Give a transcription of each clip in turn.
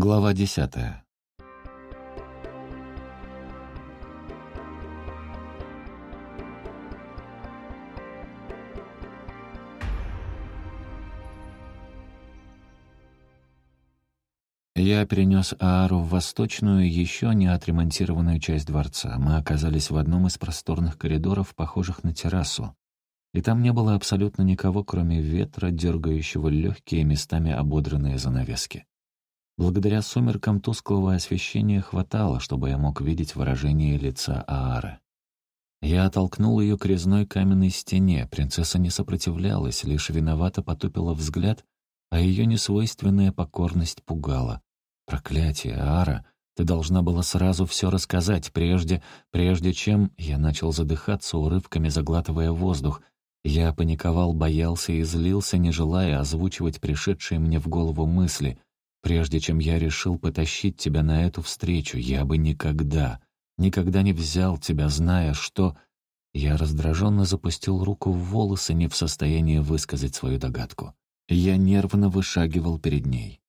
Глава десятая. Я перенес Аару в восточную, еще не отремонтированную часть дворца. Мы оказались в одном из просторных коридоров, похожих на террасу. И там не было абсолютно никого, кроме ветра, дергающего легкие, местами ободранные занавески. Благодаря сумеркам тусклого освещения хватало, чтобы я мог видеть выражение лица Аары. Я оттолкнул ее к резной каменной стене. Принцесса не сопротивлялась, лишь виновато потупила взгляд, а ее несвойственная покорность пугала. «Проклятие, Ара! Ты должна была сразу все рассказать, прежде, прежде чем...» Я начал задыхаться, урывками заглатывая воздух. Я паниковал, боялся и злился, не желая озвучивать пришедшие мне в голову мысли. «Прежде чем я решил потащить тебя на эту встречу, я бы никогда, никогда не взял тебя, зная, что...» Я раздраженно запустил руку в волосы, не в состоянии высказать свою догадку. Я нервно вышагивал перед ней.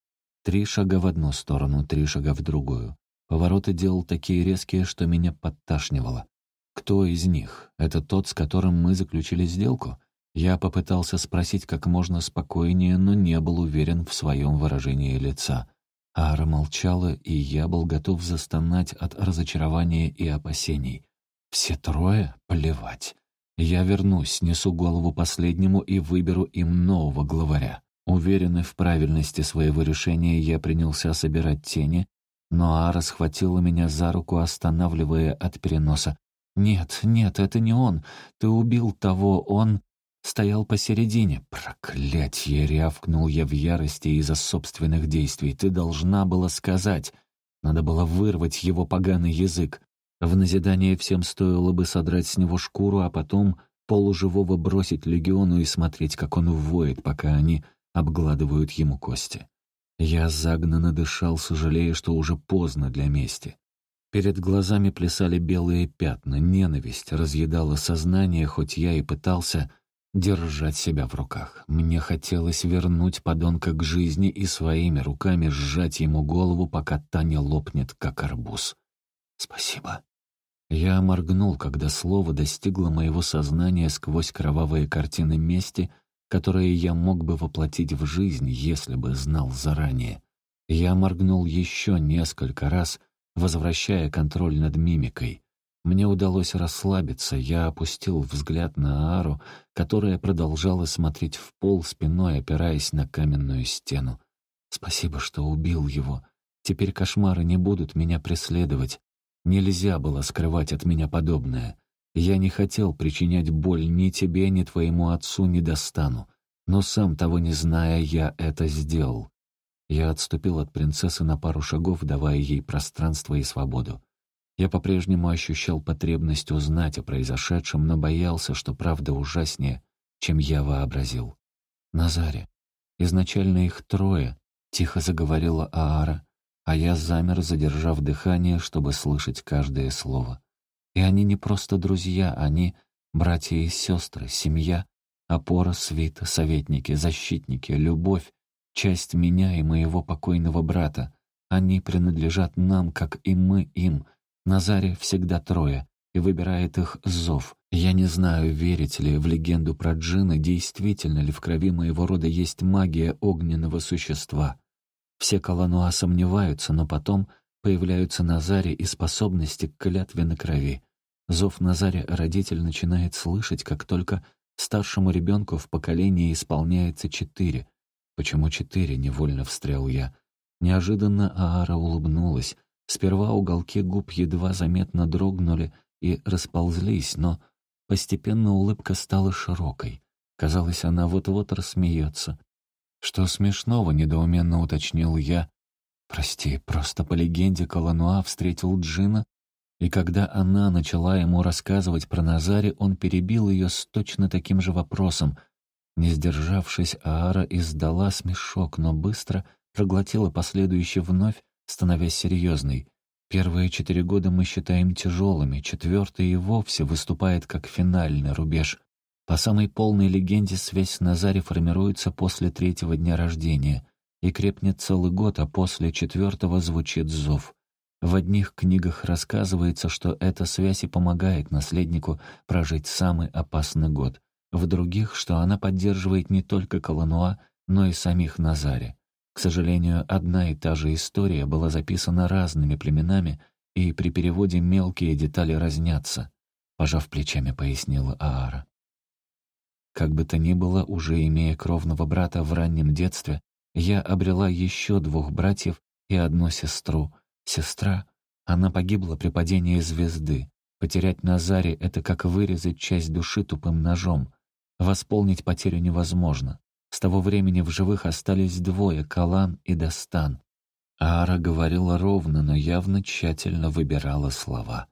Три шага в одну сторону, три шага в другую. Повороты делал такие резкие, что меня подташнивало. Кто из них? Это тот, с которым мы заключили сделку? Я попытался спросить как можно спокойнее, но не был уверен в своем выражении лица. Ара молчала, и я был готов застонать от разочарования и опасений. Все трое? Плевать. Я вернусь, несу голову последнему и выберу им нового главаря. Уверенный в правильности своего решения, я принялся собирать тени, но Ара схватила меня за руку, останавливая от переноса. «Нет, нет, это не он. Ты убил того, он...» Стоял посередине. «Проклятье!» — рявкнул я в ярости из-за собственных действий. «Ты должна была сказать...» Надо было вырвать его поганый язык. В назидание всем стоило бы содрать с него шкуру, а потом полуживого бросить легиону и смотреть, как он воет, пока они обгладывают ему кости. Я загнанно дышал, сожалея, что уже поздно для мести. Перед глазами плясали белые пятна, ненависть разъедала сознание, хоть я и пытался держать себя в руках. Мне хотелось вернуть подонка к жизни и своими руками сжать ему голову, пока та не лопнет, как арбуз. «Спасибо». Я моргнул, когда слово достигло моего сознания сквозь кровавые картины мести — которые я мог бы воплотить в жизнь, если бы знал заранее. Я моргнул еще несколько раз, возвращая контроль над мимикой. Мне удалось расслабиться, я опустил взгляд на Ару, которая продолжала смотреть в пол, спиной опираясь на каменную стену. «Спасибо, что убил его. Теперь кошмары не будут меня преследовать. Нельзя было скрывать от меня подобное. Я не хотел причинять боль ни тебе, ни твоему отцу не достану. Но сам того не зная, я это сделал. Я отступил от принцессы на пару шагов, давая ей пространство и свободу. Я по-прежнему ощущал потребность узнать о произошедшем, но боялся, что правда ужаснее, чем я вообразил. «Назаре, изначально их трое», — тихо заговорила Аара, а я замер, задержав дыхание, чтобы слышать каждое слово. И они не просто друзья, они братья и сестры, семья, опора, свита, советники, защитники, любовь, часть меня и моего покойного брата. Они принадлежат нам, как и мы им. Назаре всегда трое, и выбирает их зов. Я не знаю, верить ли в легенду про джина, действительно ли в крови моего рода есть магия огненного существа. Все Калануа сомневаются, но потом появляются Назаре и способности к клятве на крови. Зов Назаря родитель начинает слышать, как только старшему ребенку в поколении исполняется четыре. Почему четыре? Невольно встрял я. Неожиданно Аара улыбнулась. Сперва уголки губ едва заметно дрогнули и расползлись, но постепенно улыбка стала широкой. Казалось, она вот-вот рассмеется. «Что смешного?» — недоуменно уточнил я. «Прости, просто по легенде Калануа встретил Джина и когда она начала ему рассказывать про Назаре, он перебил ее с точно таким же вопросом. Не сдержавшись, Аара издала смешок, но быстро проглотила последующий вновь, становясь серьезной. Первые четыре года мы считаем тяжелыми, четвертый и вовсе выступает как финальный рубеж. По самой полной легенде связь с Назаре формируется после третьего дня рождения. и крепнет целый год, а после четвертого звучит зов. В одних книгах рассказывается, что эта связь и помогает наследнику прожить самый опасный год, в других, что она поддерживает не только Колонуа, но и самих Назаре. К сожалению, одна и та же история была записана разными племенами, и при переводе мелкие детали разнятся, пожав плечами, пояснила Аара. Как бы то ни было, уже имея кровного брата в раннем детстве, я обрела еще двух братьев и одну сестру. Сестра, она погибла при падении звезды. Потерять Назаре — это как вырезать часть души тупым ножом. Восполнить потерю невозможно. С того времени в живых остались двое — Калан и Дастан. Ара говорила ровно, но явно тщательно выбирала слова.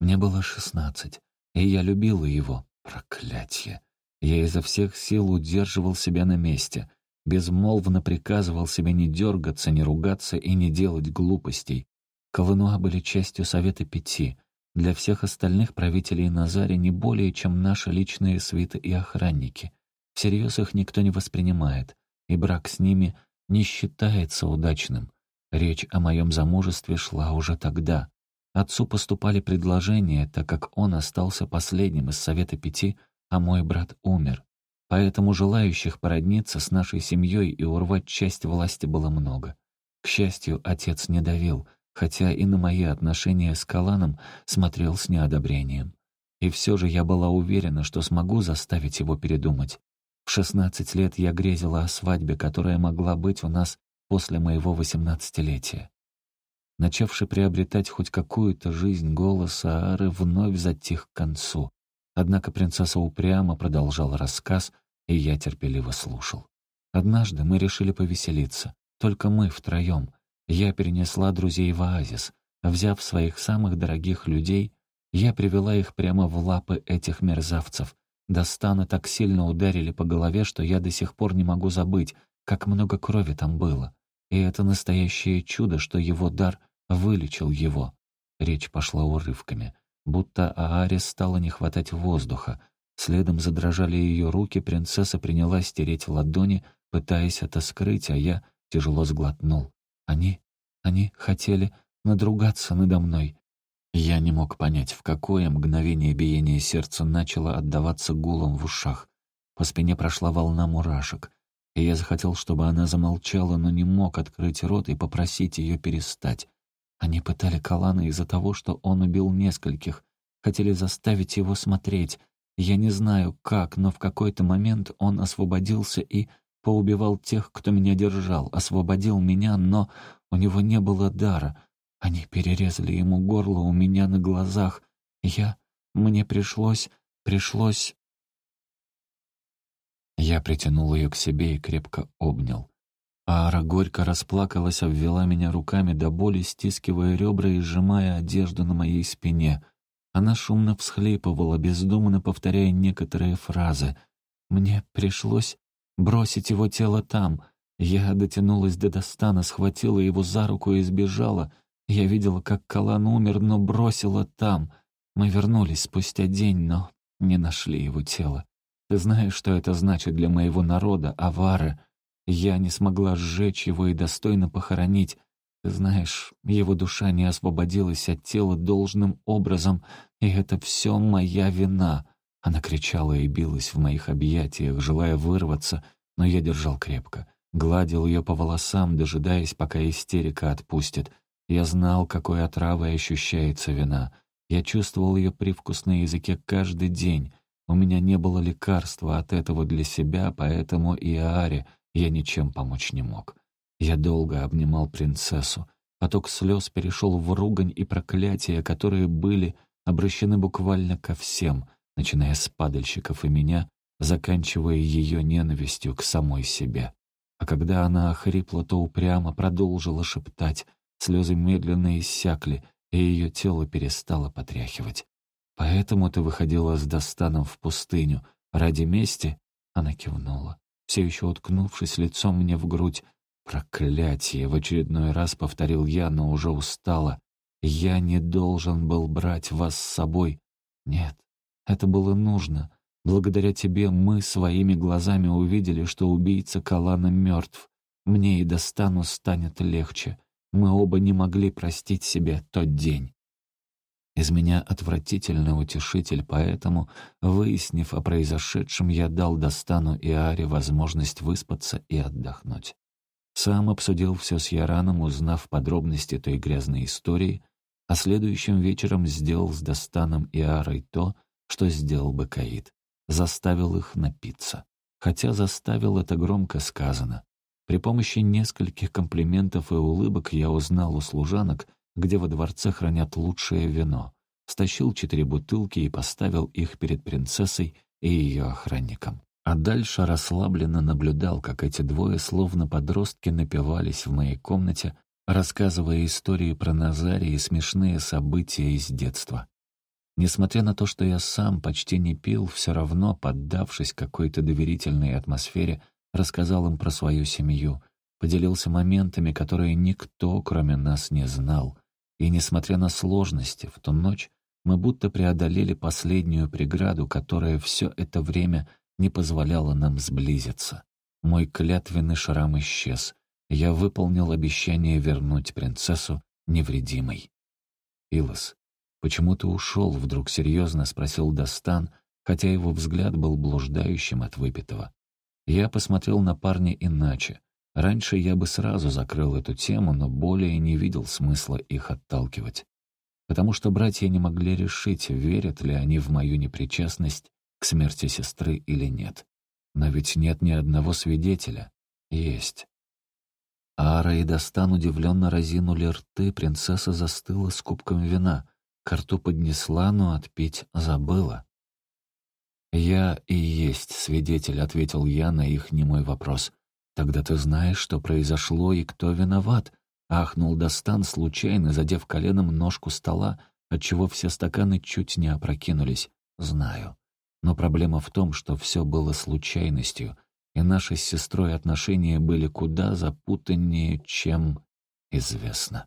Мне было шестнадцать, и я любила его. Проклятье. Я изо всех сил удерживал себя на месте, безмолвно приказывал себе не дергаться, не ругаться и не делать глупостей. Колынуа были частью Совета Пяти. Для всех остальных правителей Назари не более, чем наши личные свиты и охранники. Всерьез их никто не воспринимает, и брак с ними не считается удачным. Речь о моем замужестве шла уже тогда. Отцу поступали предложения, так как он остался последним из Совета Пяти, а мой брат умер. Поэтому желающих породниться с нашей семьей и урвать часть власти было много. К счастью, отец не давил, хотя и на мои отношения с Каланом смотрел с неодобрением. И все же я была уверена, что смогу заставить его передумать. В шестнадцать лет я грезила о свадьбе, которая могла быть у нас после моего восемнадцатилетия. Начавший приобретать хоть какую-то жизнь голос Аары вновь затих к концу. Однако принцесса упрямо продолжала рассказ, и я терпеливо слушал. Однажды мы решили повеселиться, только мы втроем. Я перенесла друзей в оазис. Взяв своих самых дорогих людей, я привела их прямо в лапы этих мерзавцев. Достана так сильно ударили по голове, что я до сих пор не могу забыть, как много крови там было. И это настоящее чудо, что его дар вылечил его. Речь пошла урывками. Будто Ааре стало не хватать воздуха. Следом задрожали ее руки, принцесса принялась стереть ладони, пытаясь это скрыть, а я тяжело сглотнул. Они, они хотели надругаться надо мной. Я не мог понять, в какое мгновение биение сердца начало отдаваться гулом в ушах. По спине прошла волна мурашек и я захотел, чтобы она замолчала, но не мог открыть рот и попросить ее перестать. Они пытали Калана из-за того, что он убил нескольких, хотели заставить его смотреть. Я не знаю как, но в какой-то момент он освободился и поубивал тех, кто меня держал, освободил меня, но у него не было дара. Они перерезали ему горло у меня на глазах. Я... Мне пришлось... пришлось... Я притянул ее к себе и крепко обнял. Ара горько расплакалась, обвела меня руками до боли, стискивая ребра и сжимая одежду на моей спине. Она шумно всхлипывала, бездумно повторяя некоторые фразы. Мне пришлось бросить его тело там. Я дотянулась до Достана, схватила его за руку и сбежала. Я видела, как Калан умер, но бросила там. Мы вернулись спустя день, но не нашли его тело. Ты знаешь, что это значит для моего народа, авары. Я не смогла сжечь его и достойно похоронить. Ты знаешь, его душа не освободилась от тела должным образом, и это все моя вина». Она кричала и билась в моих объятиях, желая вырваться, но я держал крепко. Гладил ее по волосам, дожидаясь, пока истерика отпустит. Я знал, какой отравой ощущается вина. Я чувствовал ее привкус на языке каждый день. У меня не было лекарства от этого для себя, поэтому и Ааре я ничем помочь не мог. Я долго обнимал принцессу. Поток слез перешел в ругань и проклятия, которые были обращены буквально ко всем, начиная с падальщиков и меня, заканчивая ее ненавистью к самой себе. А когда она охрипла, то упрямо продолжила шептать, слезы медленно иссякли, и ее тело перестало потряхивать. «Поэтому ты выходила с Достаном в пустыню. Ради мести?» Она кивнула, все еще уткнувшись лицом мне в грудь. «Проклятие!» — в очередной раз повторил я, но уже устала. «Я не должен был брать вас с собой. Нет, это было нужно. Благодаря тебе мы своими глазами увидели, что убийца Калана мертв. Мне и достану станет легче. Мы оба не могли простить себе тот день. Из меня отвратительный утешитель, поэтому, выяснив о произошедшем, я дал Достану и Аре возможность выспаться и отдохнуть. Сам обсудил все с Яраном, узнав подробности той грязной истории, а следующим вечером сделал с Достаном и Арой то, что сделал бы Каид. Заставил их напиться. Хотя заставил это громко сказано. При помощи нескольких комплиментов и улыбок я узнал у служанок, где во дворце хранят лучшее вино, стащил четыре бутылки и поставил их перед принцессой и ее охранником. А дальше расслабленно наблюдал, как эти двое, словно подростки, напивались в моей комнате, рассказывая истории про Назария и смешные события из детства. Несмотря на то, что я сам почти не пил, все равно, поддавшись какой-то доверительной атмосфере, рассказал им про свою семью, поделился моментами, которые никто, кроме нас, не знал, и, несмотря на сложности, в ту ночь мы будто преодолели последнюю преграду, которая все это время не позволяла нам сблизиться. Мой клятвенный шрам исчез. Я выполнил обещание вернуть принцессу невредимой. «Илос, почему ты ушел?» — вдруг серьезно спросил Дастан, хотя его взгляд был блуждающим от выпитого. Я посмотрел на парня иначе, Раньше я бы сразу закрыл эту тему, но более не видел смысла их отталкивать. Потому что братья не могли решить, верят ли они в мою непричастность к смерти сестры или нет. Но ведь нет ни одного свидетеля. Есть. Ара и Достан удивленно разинули рты, принцесса застыла с кубком вина. К рту поднесла, но отпить забыла. «Я и есть свидетель», — ответил я на их немой вопрос. «Тогда ты знаешь, что произошло и кто виноват», — ахнул Достан, случайно задев коленом ножку стола, отчего все стаканы чуть не опрокинулись. «Знаю. Но проблема в том, что все было случайностью, и наши с сестрой отношения были куда запутаннее, чем известно».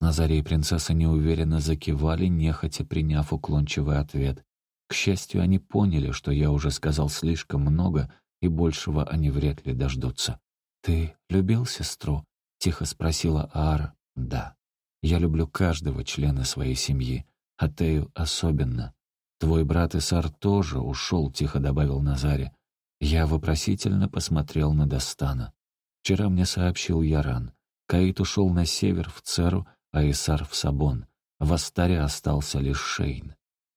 Назария и принцесса неуверенно закивали, нехотя приняв уклончивый ответ. К счастью, они поняли, что я уже сказал слишком много — и большего они вряд ли дождутся. «Ты любил сестру?» — тихо спросила Аара. «Да. Я люблю каждого члена своей семьи, а Тею особенно. Твой брат Исар тоже ушел», — тихо добавил Назаре. Я вопросительно посмотрел на Достана. Вчера мне сообщил Яран. Каит ушел на север в Церу, а Исар в Сабон. В Астаре остался лишь Шейн.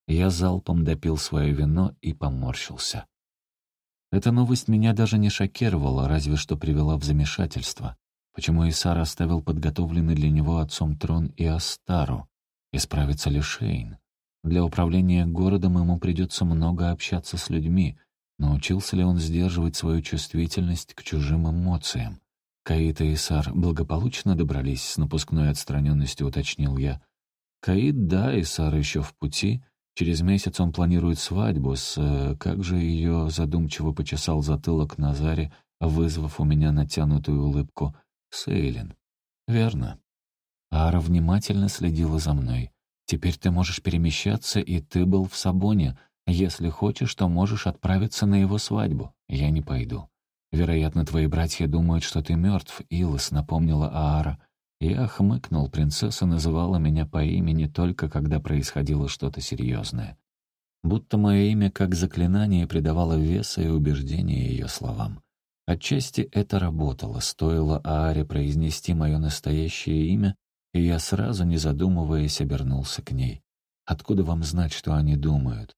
Я залпом допил свое вино и поморщился. Эта новость меня даже не шокировала, разве что привела в замешательство. Почему Исар оставил подготовленный для него отцом трон и Астару? Исправится ли Шейн? Для управления городом ему придется много общаться с людьми. Научился ли он сдерживать свою чувствительность к чужим эмоциям? Каид и Исар благополучно добрались с напускной отстраненностью, уточнил я. Каид, да, Исар еще в пути — Через месяц он планирует свадьбу с... Э, как же ее задумчиво почесал затылок Назаре, вызвав у меня натянутую улыбку. Сейлин. Верно. Ара внимательно следила за мной. Теперь ты можешь перемещаться, и ты был в Сабоне. Если хочешь, то можешь отправиться на его свадьбу. Я не пойду. Вероятно, твои братья думают, что ты мертв, Илос напомнила Аара. Я хмыкнул, принцесса называла меня по имени только когда происходило что-то серьезное. Будто мое имя как заклинание придавало веса и убеждения ее словам. Отчасти это работало, стоило Ааре произнести мое настоящее имя, и я сразу, не задумываясь, обернулся к ней. «Откуда вам знать, что они думают?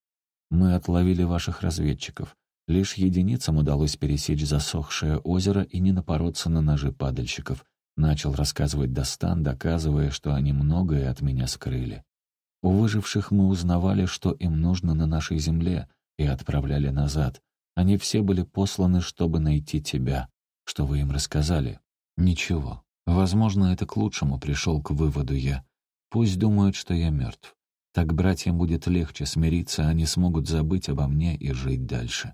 Мы отловили ваших разведчиков. Лишь единицам удалось пересечь засохшее озеро и не напороться на ножи падальщиков. Начал рассказывать Достан, доказывая, что они многое от меня скрыли. У выживших мы узнавали, что им нужно на нашей земле, и отправляли назад. Они все были посланы, чтобы найти тебя. Что вы им рассказали? Ничего. Возможно, это к лучшему пришел к выводу я. Пусть думают, что я мертв. Так братьям будет легче смириться, они смогут забыть обо мне и жить дальше.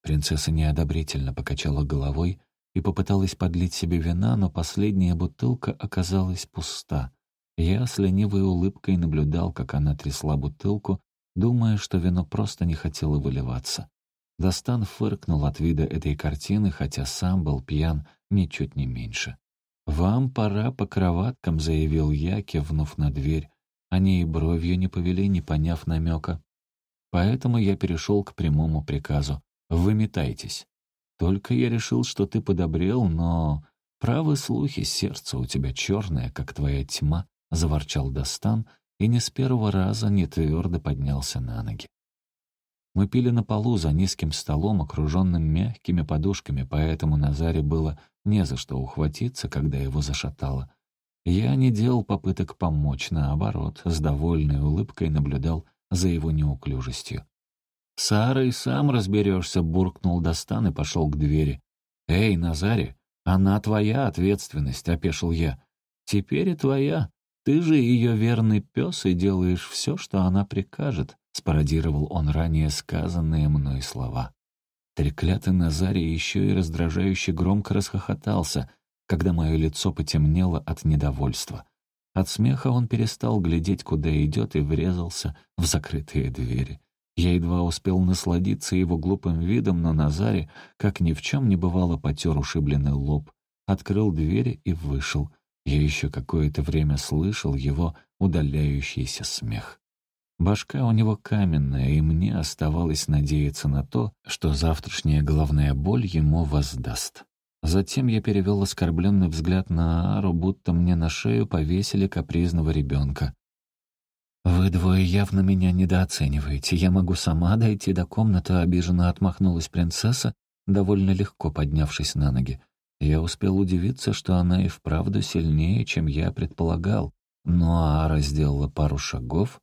Принцесса неодобрительно покачала головой, и попыталась подлить себе вина, но последняя бутылка оказалась пуста. Я с ленивой улыбкой наблюдал, как она трясла бутылку, думая, что вино просто не хотело выливаться. Достан фыркнул от вида этой картины, хотя сам был пьян ничуть не меньше. «Вам пора по кроваткам», — заявил я, кивнув на дверь. Они и бровью не повели, не поняв намека. Поэтому я перешел к прямому приказу. «Выметайтесь». Только я решил, что ты подобрел, но... Правы слухи, сердце у тебя черное, как твоя тьма, — заворчал Достан, и не с первого раза не твердо поднялся на ноги. Мы пили на полу за низким столом, окруженным мягкими подушками, поэтому Назаре было не за что ухватиться, когда его зашатало. Я не делал попыток помочь, наоборот, с довольной улыбкой наблюдал за его неуклюжестью. «Сарой сам разберешься», — буркнул Достан и пошел к двери. «Эй, Назаре, она твоя ответственность», — опешил я. «Теперь и твоя. Ты же ее верный пес и делаешь все, что она прикажет», — спародировал он ранее сказанные мной слова. Треклятый Назарий еще и раздражающе громко расхохотался, когда мое лицо потемнело от недовольства. От смеха он перестал глядеть, куда идет, и врезался в закрытые двери. Я едва успел насладиться его глупым видом, но Назаре, как ни в чем не бывало, потер ушибленный лоб, открыл двери и вышел. Я еще какое-то время слышал его удаляющийся смех. Башка у него каменная, и мне оставалось надеяться на то, что завтрашняя головная боль ему воздаст. Затем я перевел оскорбленный взгляд на Ару, будто мне на шею повесили капризного ребенка. «Вы двое явно меня недооцениваете. Я могу сама дойти до комнаты», — обиженно отмахнулась принцесса, довольно легко поднявшись на ноги. Я успел удивиться, что она и вправду сильнее, чем я предполагал. Но Ара сделала пару шагов,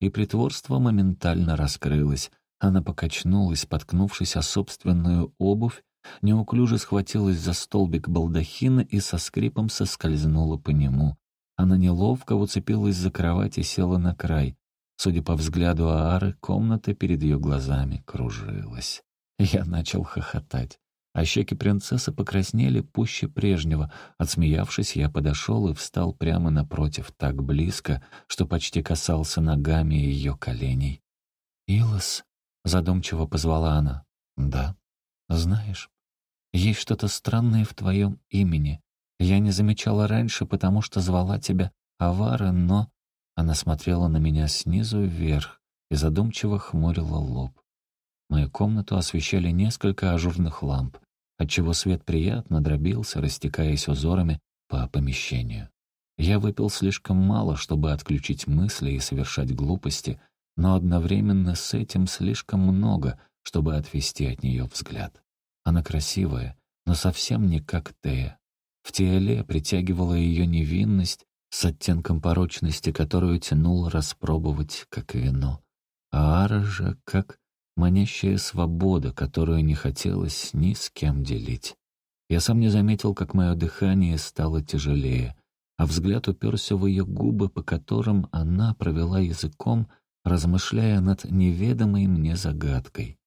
и притворство моментально раскрылось. Она покачнулась, споткнувшись о собственную обувь, неуклюже схватилась за столбик балдахина и со скрипом соскользнула по нему. Она неловко уцепилась за кровать и села на край. Судя по взгляду Аары, комната перед ее глазами кружилась. Я начал хохотать. А щеки принцессы покраснели пуще прежнего. Отсмеявшись, я подошел и встал прямо напротив, так близко, что почти касался ногами ее коленей. «Илос», — задумчиво позвала она. «Да, знаешь, есть что-то странное в твоем имени. Я не замечала раньше, потому что звала тебя Авара, но...» Она смотрела на меня снизу вверх и задумчиво хмурила лоб. Мою комнату освещали несколько ажурных ламп, отчего свет приятно дробился, растекаясь узорами по помещению. Я выпил слишком мало, чтобы отключить мысли и совершать глупости, но одновременно с этим слишком много, чтобы отвести от нее взгляд. Она красивая, но совсем не как Тея. В Тиэле притягивала ее невинность с оттенком порочности, которую тянул распробовать как вино. А Ара же как манящая свобода, которую не хотелось ни с кем делить. Я сам не заметил, как мое дыхание стало тяжелее, а взгляд уперся в ее губы, по которым она провела языком, размышляя над неведомой мне загадкой.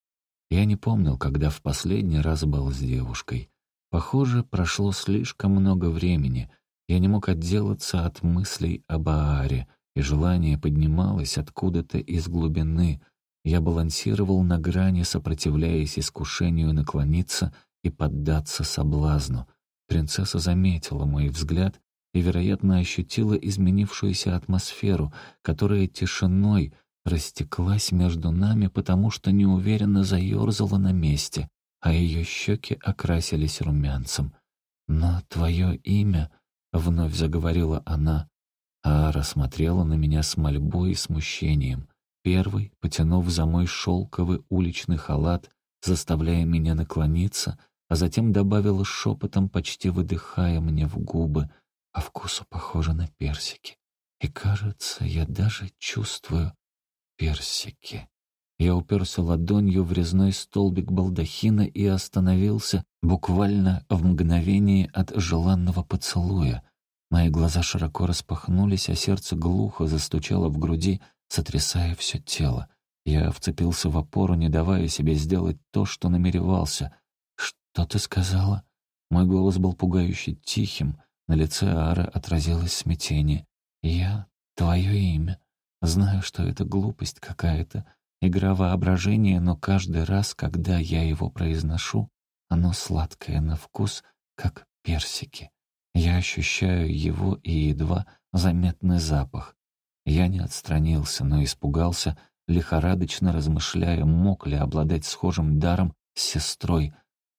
Я не помнил, когда в последний раз был с девушкой. Похоже, прошло слишком много времени. Я не мог отделаться от мыслей об Ааре, и желание поднималось откуда-то из глубины. Я балансировал на грани, сопротивляясь искушению наклониться и поддаться соблазну. Принцесса заметила мой взгляд и, вероятно, ощутила изменившуюся атмосферу, которая тишиной растеклась между нами, потому что неуверенно заерзала на месте а ее щеки окрасились румянцем. «Но твое имя...» — вновь заговорила она, а рассмотрела на меня с мольбой и смущением. Первый, потянув за мой шелковый уличный халат, заставляя меня наклониться, а затем добавила шепотом, почти выдыхая мне в губы, по вкусу похоже на персики. И, кажется, я даже чувствую персики. Я уперся ладонью в резной столбик балдахина и остановился буквально в мгновение от желанного поцелуя. Мои глаза широко распахнулись, а сердце глухо застучало в груди, сотрясая все тело. Я вцепился в опору, не давая себе сделать то, что намеревался. «Что ты сказала?» Мой голос был пугающе тихим, на лице Ары отразилось смятение. «Я — твое имя. Знаю, что это глупость какая-то, Игра воображения, но каждый раз, когда я его произношу, оно сладкое на вкус, как персики. Я ощущаю его и едва заметный запах. Я не отстранился, но испугался, лихорадочно размышляя, мог ли обладать схожим даром с сестрой.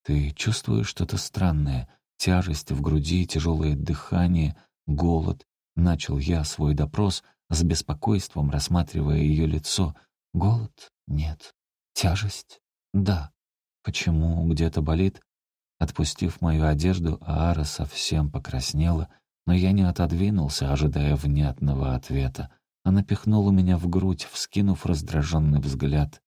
Ты чувствуешь что-то странное, тяжесть в груди, тяжелое дыхание, голод. Начал я свой допрос, с беспокойством рассматривая ее лицо. Голод? Нет. Тяжесть? Да. Почему где-то болит? Отпустив мою одежду, Аара совсем покраснела, но я не отодвинулся, ожидая внятного ответа. Она пихнула меня в грудь, вскинув раздраженный взгляд.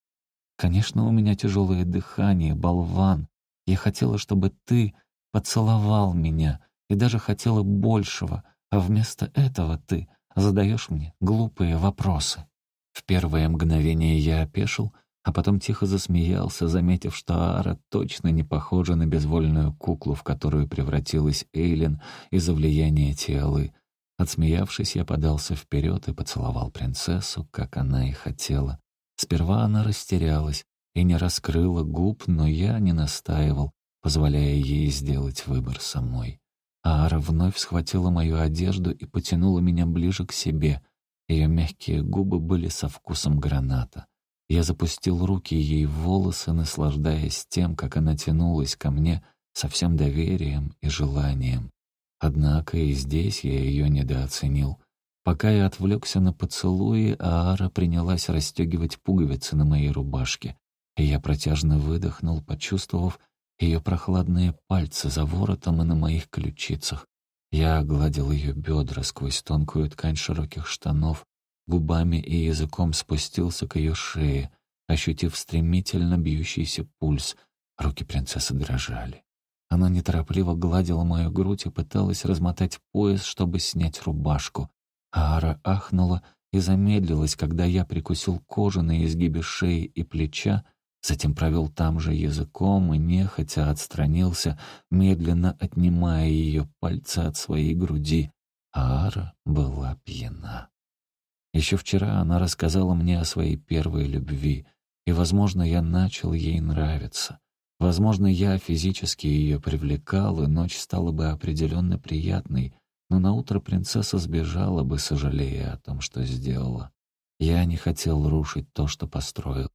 «Конечно, у меня тяжелое дыхание, болван. Я хотела, чтобы ты поцеловал меня, и даже хотела большего, а вместо этого ты задаешь мне глупые вопросы». В первое мгновение я опешил — а потом тихо засмеялся, заметив, что Ара точно не похожа на безвольную куклу, в которую превратилась Эйлин из-за влияния Тиалы. Отсмеявшись, я подался вперед и поцеловал принцессу, как она и хотела. Сперва она растерялась и не раскрыла губ, но я не настаивал, позволяя ей сделать выбор самой. Ара вновь схватила мою одежду и потянула меня ближе к себе. Ее мягкие губы были со вкусом граната. Я запустил руки ей в волосы, наслаждаясь тем, как она тянулась ко мне со всем доверием и желанием. Однако и здесь я ее недооценил. Пока я отвлекся на поцелуи, Аара принялась расстегивать пуговицы на моей рубашке, и я протяжно выдохнул, почувствовав ее прохладные пальцы за воротом и на моих ключицах. Я огладил ее бедра сквозь тонкую ткань широких штанов, губами и языком спустился к ее шее, ощутив стремительно бьющийся пульс. Руки принцессы дрожали. Она неторопливо гладила мою грудь и пыталась размотать пояс, чтобы снять рубашку. Ара ахнула и замедлилась, когда я прикусил кожу на изгибе шеи и плеча, затем провел там же языком и нехотя отстранился, медленно отнимая ее пальцы от своей груди. Ара была пьяна. Еще вчера она рассказала мне о своей первой любви, и, возможно, я начал ей нравиться. Возможно, я физически ее привлекал, и ночь стала бы определенно приятной, но наутро принцесса сбежала бы, сожалея о том, что сделала. Я не хотел рушить то, что построил.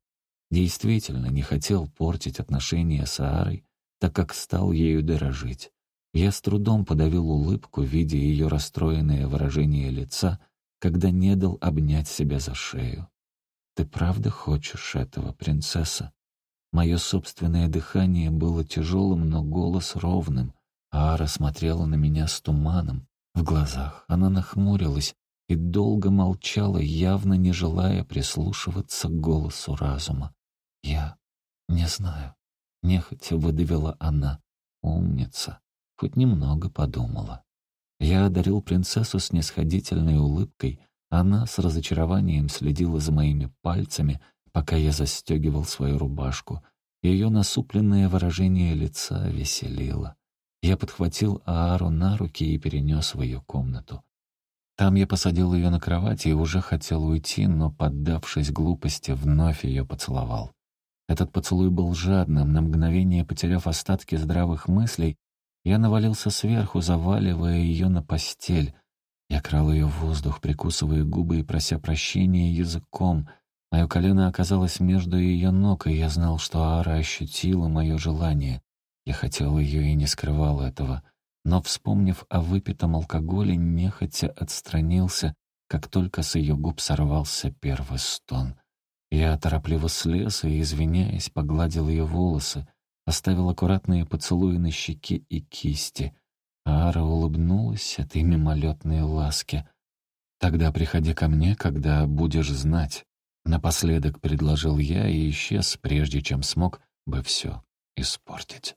Действительно, не хотел портить отношения с Аарой, так как стал ею дорожить. Я с трудом подавил улыбку, видя ее расстроенное выражение лица — когда не дал обнять себя за шею. «Ты правда хочешь этого, принцесса?» Мое собственное дыхание было тяжелым, но голос ровным. Ара смотрела на меня с туманом. В глазах она нахмурилась и долго молчала, явно не желая прислушиваться к голосу разума. «Я не знаю», — нехотя выдавила она. «Умница», хоть немного подумала. Я одарил принцессу с снисходительной улыбкой. Она с разочарованием следила за моими пальцами, пока я застегивал свою рубашку. Ее насупленное выражение лица веселило. Я подхватил Аару на руки и перенес в ее комнату. Там я посадил ее на кровать и уже хотел уйти, но, поддавшись глупости, вновь ее поцеловал. Этот поцелуй был жадным, на мгновение потеряв остатки здравых мыслей, я навалился сверху, заваливая ее на постель. Я крал ее в воздух, прикусывая губы и прося прощения языком. Мое колено оказалось между ее ног, и я знал, что Ара ощутила мое желание. Я хотел ее и не скрывал этого. Но, вспомнив о выпитом алкоголе, нехотя отстранился, как только с ее губ сорвался первый стон. Я торопливо слез и, извиняясь, погладил ее волосы оставил аккуратные поцелуи на щеке и кисти. Ара улыбнулась этой мимолетной ласке. «Тогда приходи ко мне, когда будешь знать». Напоследок предложил я и исчез, прежде чем смог бы все испортить.